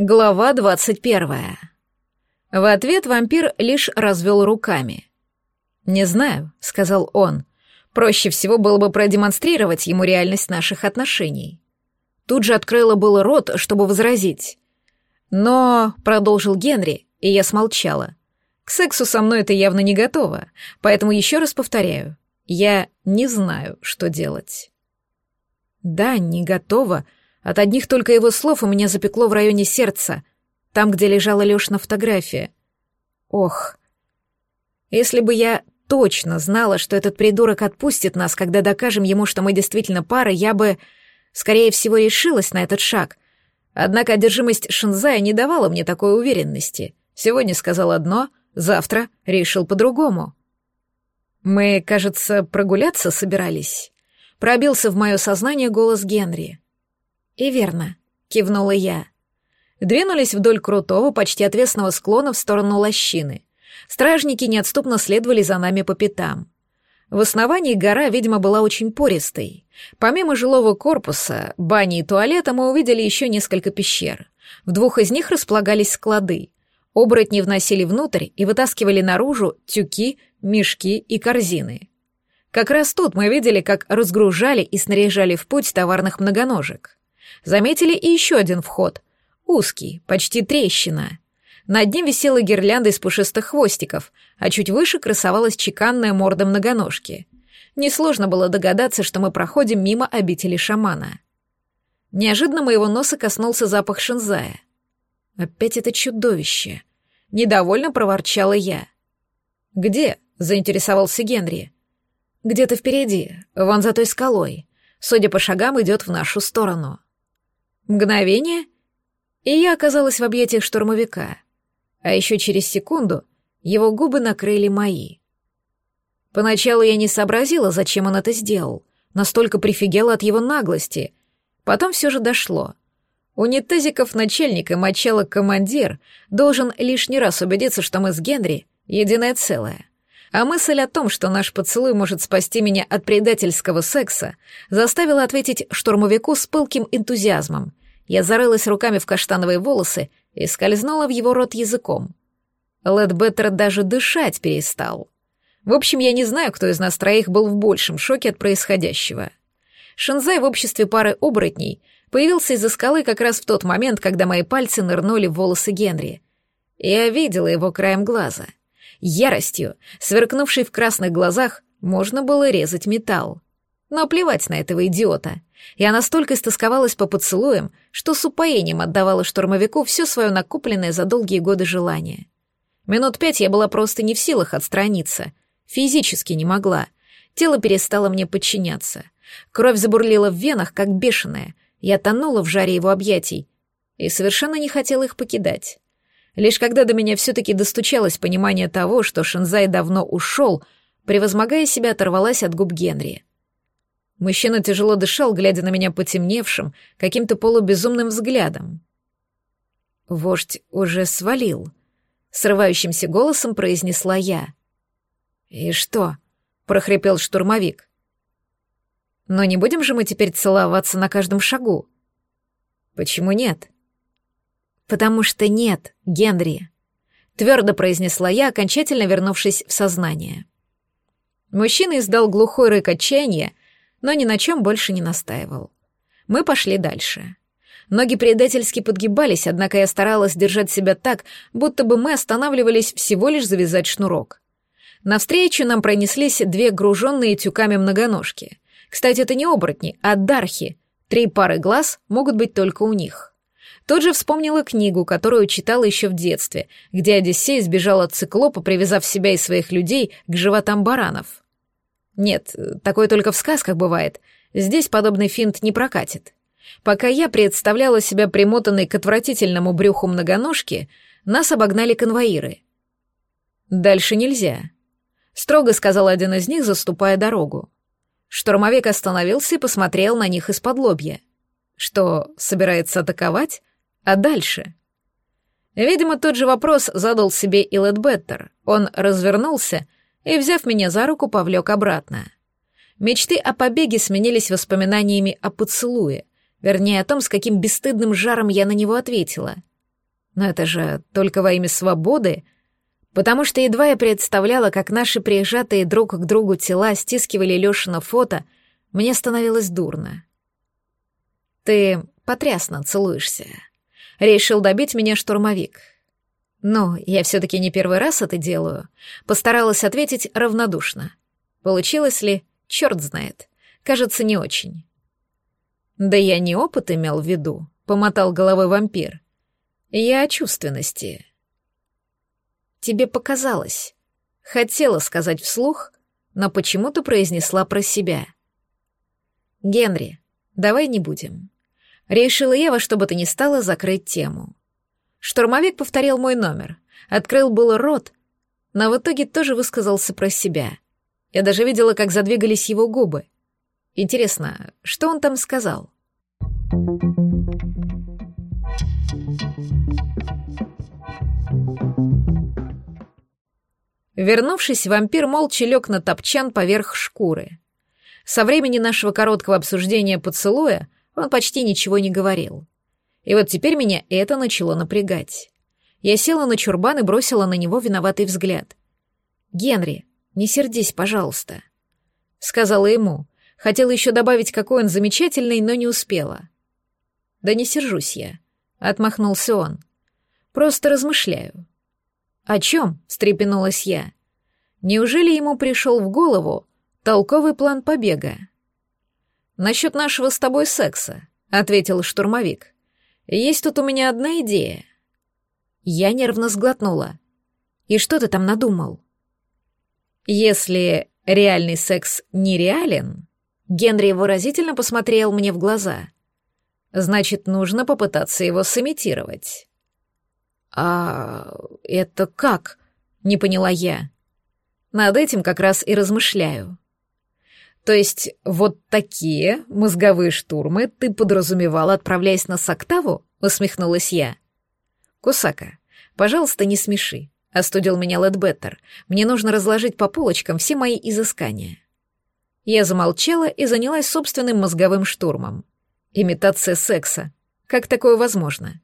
Глава двадцать первая. В ответ вампир лишь развел руками. «Не знаю», — сказал он. «Проще всего было бы продемонстрировать ему реальность наших отношений». Тут же открыла было рот, чтобы возразить. «Но», — продолжил Генри, и я смолчала. «К сексу со мной это явно не готово, поэтому еще раз повторяю, я не знаю, что делать». «Да, не готова», — от одних только его слов у меня запекло в районе сердца, там, где лежала Лёшна фотография. Ох. Если бы я точно знала, что этот придурок отпустит нас, когда докажем ему, что мы действительно пара, я бы, скорее всего, решилась на этот шаг. Однако одержимость Шинзая не давала мне такой уверенности. Сегодня сказал одно, завтра решил по-другому. Мы, кажется, прогуляться собирались. Пробился в мое сознание голос Генри. «И верно», — кивнула я. Двинулись вдоль крутого, почти отвесного склона в сторону лощины. Стражники неотступно следовали за нами по пятам. В основании гора, видимо, была очень пористой. Помимо жилого корпуса, бани и туалета мы увидели еще несколько пещер. В двух из них располагались склады. Оборотни вносили внутрь и вытаскивали наружу тюки, мешки и корзины. Как раз тут мы видели, как разгружали и снаряжали в путь товарных многоножек. Заметили и еще один вход. Узкий, почти трещина. Над ним висела гирлянда из пушистых хвостиков, а чуть выше красовалась чеканная морда многоножки. Несложно было догадаться, что мы проходим мимо обители шамана. Неожиданно моего носа коснулся запах шинзая. Опять это чудовище. Недовольно проворчала я. «Где?» — заинтересовался Генри. «Где-то впереди, вон за той скалой. Судя по шагам, идет в нашу сторону». Мгновение, и я оказалась в объятиях штурмовика. А еще через секунду его губы накрыли мои. Поначалу я не сообразила, зачем он это сделал, настолько прифигела от его наглости. Потом все же дошло. Унитазиков начальник и мочало командир должен лишний раз убедиться, что мы с Генри — единое целое. А мысль о том, что наш поцелуй может спасти меня от предательского секса, заставила ответить штурмовику с пылким энтузиазмом. Я зарылась руками в каштановые волосы и скользнула в его рот языком. Лэдбеттер даже дышать перестал. В общем, я не знаю, кто из нас троих был в большем шоке от происходящего. Шинзай в обществе пары оборотней появился из-за скалы как раз в тот момент, когда мои пальцы нырнули в волосы Генри. Я видела его краем глаза. Яростью, сверкнувшей в красных глазах, можно было резать металл. Но плевать на этого идиота. Я настолько истосковалась по поцелуям, что с упоением отдавала штурмовику все свое накопленное за долгие годы желание. Минут пять я была просто не в силах отстраниться. Физически не могла. Тело перестало мне подчиняться. Кровь забурлила в венах, как бешеная. Я тонула в жаре его объятий и совершенно не хотела их покидать. Лишь когда до меня все-таки достучалось понимание того, что Шинзай давно ушел, превозмогая себя, оторвалась от губ Генри. Мужчина тяжело дышал, глядя на меня потемневшим, каким-то полубезумным взглядом. «Вождь уже свалил», — срывающимся голосом произнесла я. «И что?» — прохрипел штурмовик. «Но не будем же мы теперь целоваться на каждом шагу?» «Почему нет?» «Потому что нет, Генри», — твердо произнесла я, окончательно вернувшись в сознание. Мужчина издал глухой рык отчаяния, но ни на чем больше не настаивал. Мы пошли дальше. Ноги предательски подгибались, однако я старалась держать себя так, будто бы мы останавливались всего лишь завязать шнурок. Навстречу нам пронеслись две груженные тюками многоножки. Кстати, это не оборотни, а дархи. Три пары глаз могут быть только у них. Тут же вспомнила книгу, которую читала еще в детстве, где Одиссей сбежал от циклопа, привязав себя и своих людей к животам баранов. Нет, такое только в сказках бывает. Здесь подобный финт не прокатит. Пока я представляла себя примотанной к отвратительному брюху многоножки, нас обогнали конвоиры. «Дальше нельзя», — строго сказал один из них, заступая дорогу. Штурмовик остановился и посмотрел на них из-под лобья. Что, собирается атаковать? А дальше? Видимо, тот же вопрос задал себе и Лэдбеттер. Он развернулся и, взяв меня за руку, повлек обратно. Мечты о побеге сменились воспоминаниями о поцелуе, вернее, о том, с каким бесстыдным жаром я на него ответила. Но это же только во имя свободы, потому что едва я представляла, как наши прижатые друг к другу тела стискивали Лёшина фото, мне становилось дурно. «Ты потрясно целуешься», — решил добить меня штурмовик. «Ну, я все-таки не первый раз это делаю», — постаралась ответить равнодушно. Получилось ли, черт знает. Кажется, не очень. «Да я не опыт имел в виду», — помотал головой вампир. «Я о чувственности». «Тебе показалось». Хотела сказать вслух, но почему-то произнесла про себя. «Генри, давай не будем». Решила я во что бы то ни стало закрыть тему. Штурмовик повторил мой номер, открыл было рот, но в итоге тоже высказался про себя. Я даже видела, как задвигались его губы. Интересно, что он там сказал? Вернувшись, вампир молча лег на топчан поверх шкуры. Со времени нашего короткого обсуждения поцелуя он почти ничего не говорил. И вот теперь меня это начало напрягать. Я села на чурбан и бросила на него виноватый взгляд. «Генри, не сердись, пожалуйста», — сказала ему, Хотела еще добавить, какой он замечательный, но не успела. «Да не сержусь я», — отмахнулся он. «Просто размышляю». «О чем?» — встрепенулась я. «Неужели ему пришел в голову толковый план побега?» «Насчет нашего с тобой секса», — ответил штурмовик. «Есть тут у меня одна идея». Я нервно сглотнула. «И что ты там надумал?» «Если реальный секс нереален, Генри выразительно посмотрел мне в глаза. Значит, нужно попытаться его сымитировать. А это как? Не поняла я. Над этим как раз и размышляю. То есть вот такие мозговые штурмы ты подразумевала, отправляясь на Сактаву? Усмехнулась я. Кусака, пожалуйста, не смеши. Остудил меня Лэдбеттер. Мне нужно разложить по полочкам все мои изыскания. Я замолчала и занялась собственным мозговым штурмом. Имитация секса. Как такое возможно?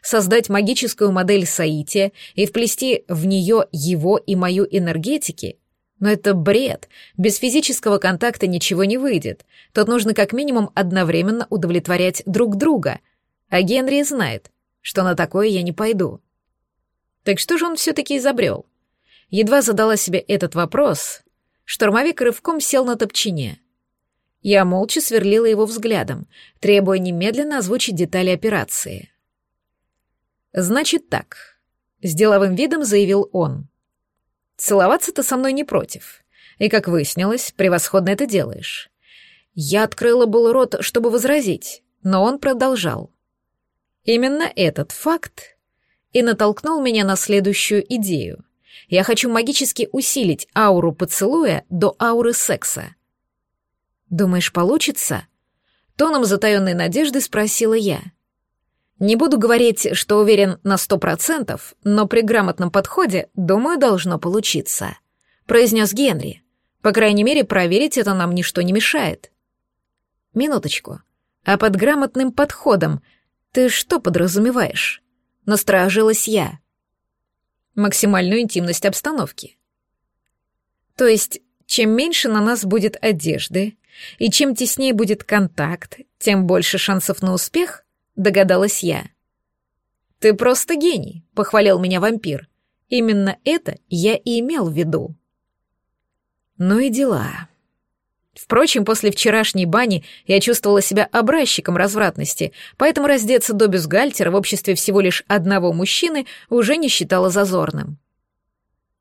Создать магическую модель Саития и вплести в нее его и мою энергетики? Но это бред. Без физического контакта ничего не выйдет. Тут нужно как минимум одновременно удовлетворять друг друга. А Генри знает, что на такое я не пойду. Так что же он все-таки изобрел? Едва задала себе этот вопрос, Штурмовик рывком сел на топчине. Я молча сверлила его взглядом, требуя немедленно озвучить детали операции. «Значит так», — с деловым видом заявил он. «Целоваться ты со мной не против. И, как выяснилось, превосходно это делаешь». Я открыла был рот, чтобы возразить, но он продолжал. Именно этот факт и натолкнул меня на следующую идею. Я хочу магически усилить ауру поцелуя до ауры секса. Думаешь, получится? Тоном затаённой надежды спросила я. Не буду говорить, что уверен на сто процентов, но при грамотном подходе, думаю, должно получиться, произнес Генри. По крайней мере, проверить это нам ничто не мешает. Минуточку. А под грамотным подходом ты что подразумеваешь? Насторожилась я максимальную интимность обстановки. То есть, чем меньше на нас будет одежды, и чем теснее будет контакт, тем больше шансов на успех, догадалась я. «Ты просто гений», — похвалил меня вампир. Именно это я и имел в виду. Ну и дела. Впрочем, после вчерашней бани я чувствовала себя образчиком развратности, поэтому раздеться до бюстгальтера в обществе всего лишь одного мужчины уже не считала зазорным.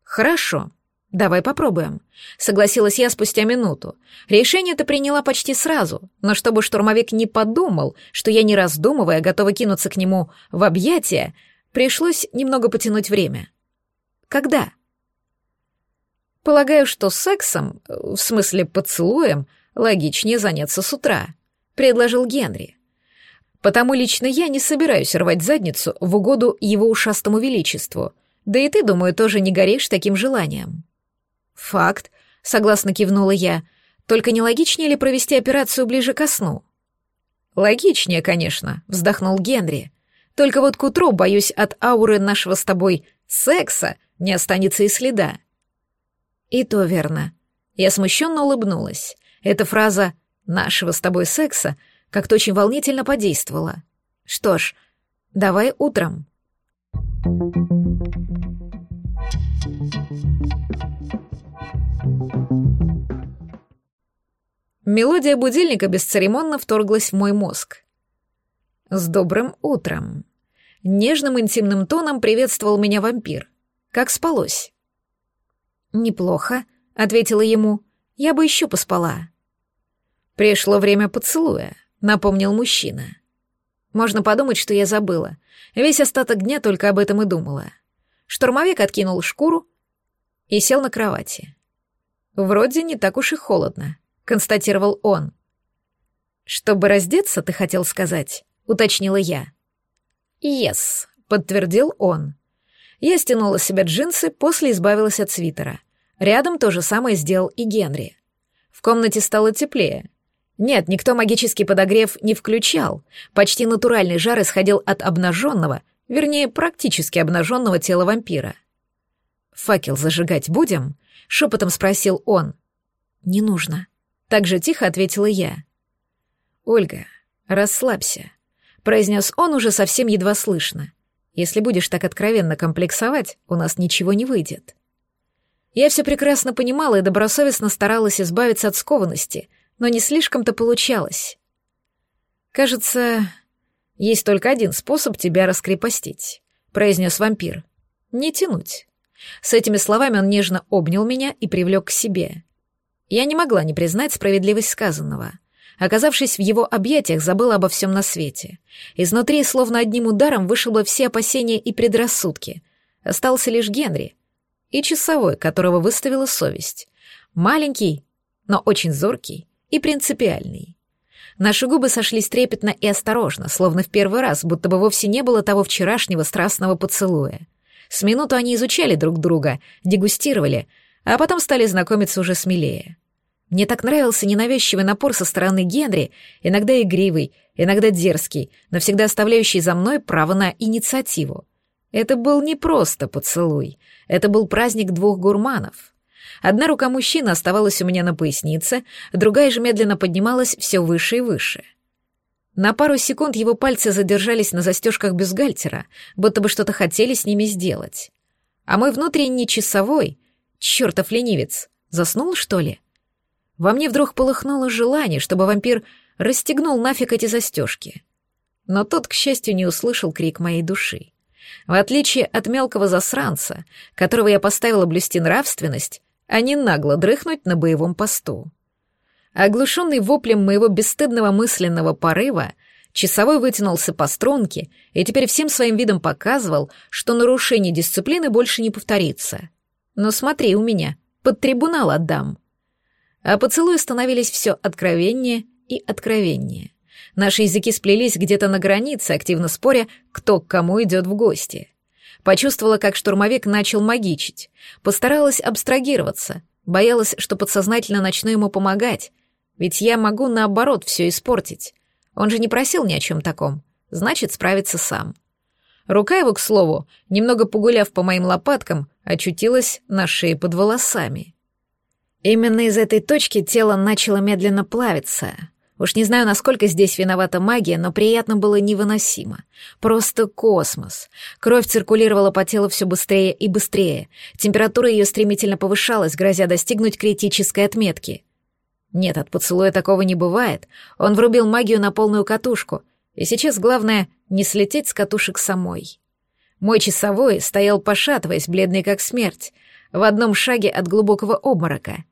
«Хорошо, давай попробуем», — согласилась я спустя минуту. Решение-то приняла почти сразу, но чтобы штурмовик не подумал, что я, не раздумывая, готова кинуться к нему в объятия, пришлось немного потянуть время. «Когда?» Полагаю, что сексом, в смысле поцелуем, логичнее заняться с утра, предложил Генри. Потому лично я не собираюсь рвать задницу в угоду его ушастому величеству. Да и ты, думаю, тоже не горишь таким желанием. Факт, согласно кивнула я. Только не логичнее ли провести операцию ближе ко сну? Логичнее, конечно, вздохнул Генри. Только вот к утру, боюсь, от ауры нашего с тобой секса не останется и следа. И то верно. Я смущенно улыбнулась. Эта фраза «нашего с тобой секса» как-то очень волнительно подействовала. Что ж, давай утром. Мелодия будильника бесцеремонно вторглась в мой мозг. «С добрым утром!» Нежным интимным тоном приветствовал меня вампир. Как спалось? «Неплохо», — ответила ему. «Я бы еще поспала». «Пришло время поцелуя», — напомнил мужчина. Можно подумать, что я забыла. Весь остаток дня только об этом и думала. Штурмовик откинул шкуру и сел на кровати. «Вроде не так уж и холодно», — констатировал он. «Чтобы раздеться, ты хотел сказать?» — уточнила я. «Yes», — подтвердил он. Я стянула с себя джинсы, после избавилась от свитера. Рядом то же самое сделал и Генри. В комнате стало теплее. Нет, никто магический подогрев не включал. Почти натуральный жар исходил от обнаженного, вернее, практически обнаженного тела вампира. «Факел зажигать будем?» — шепотом спросил он. «Не нужно», так же тихо ответила я. «Ольга, расслабься», — произнес он уже совсем едва слышно. «Если будешь так откровенно комплексовать, у нас ничего не выйдет». Я все прекрасно понимала и добросовестно старалась избавиться от скованности, но не слишком-то получалось. «Кажется, есть только один способ тебя раскрепостить», — произнес вампир. «Не тянуть». С этими словами он нежно обнял меня и привлек к себе. Я не могла не признать справедливость сказанного. Оказавшись в его объятиях, забыла обо всем на свете. Изнутри, словно одним ударом, вышибло все опасения и предрассудки. Остался лишь Генри и часовой, которого выставила совесть. Маленький, но очень зоркий и принципиальный. Наши губы сошлись трепетно и осторожно, словно в первый раз, будто бы вовсе не было того вчерашнего страстного поцелуя. С минуту они изучали друг друга, дегустировали — а потом стали знакомиться уже смелее. Мне так нравился ненавязчивый напор со стороны Генри, иногда игривый, иногда дерзкий, но всегда оставляющий за мной право на инициативу. Это был не просто поцелуй, это был праздник двух гурманов. Одна рука мужчины оставалась у меня на пояснице, другая же медленно поднималась все выше и выше. На пару секунд его пальцы задержались на застежках бюстгальтера, будто бы что-то хотели с ними сделать. А мой внутренний часовой Чёртов ленивец! Заснул, что ли? Во мне вдруг полыхнуло желание, чтобы вампир расстегнул нафиг эти застежки. Но тот, к счастью, не услышал крик моей души. В отличие от мелкого засранца, которого я поставила блюсти нравственность, а не нагло дрыхнуть на боевом посту. Оглушенный воплем моего бесстыдного мысленного порыва, часовой вытянулся по струнке и теперь всем своим видом показывал, что нарушение дисциплины больше не повторится. Но смотри у меня, под трибунал отдам. А поцелуи становились все откровеннее и откровеннее. Наши языки сплелись где-то на границе, активно споря, кто к кому идет в гости. Почувствовала, как штурмовик начал магичить. Постаралась абстрагироваться. Боялась, что подсознательно начну ему помогать. Ведь я могу, наоборот, все испортить. Он же не просил ни о чем таком. Значит, справится сам. Рука его, к слову, немного погуляв по моим лопаткам, очутилась на шее под волосами. Именно из этой точки тело начало медленно плавиться. Уж не знаю, насколько здесь виновата магия, но приятно было невыносимо. Просто космос. Кровь циркулировала по телу все быстрее и быстрее. Температура ее стремительно повышалась, грозя достигнуть критической отметки. Нет, от поцелуя такого не бывает. Он врубил магию на полную катушку. И сейчас главное — не слететь с катушек самой. Мой часовой стоял пошатываясь, бледный как смерть, в одном шаге от глубокого обморока.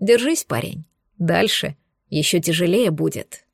Держись, парень. Дальше еще тяжелее будет.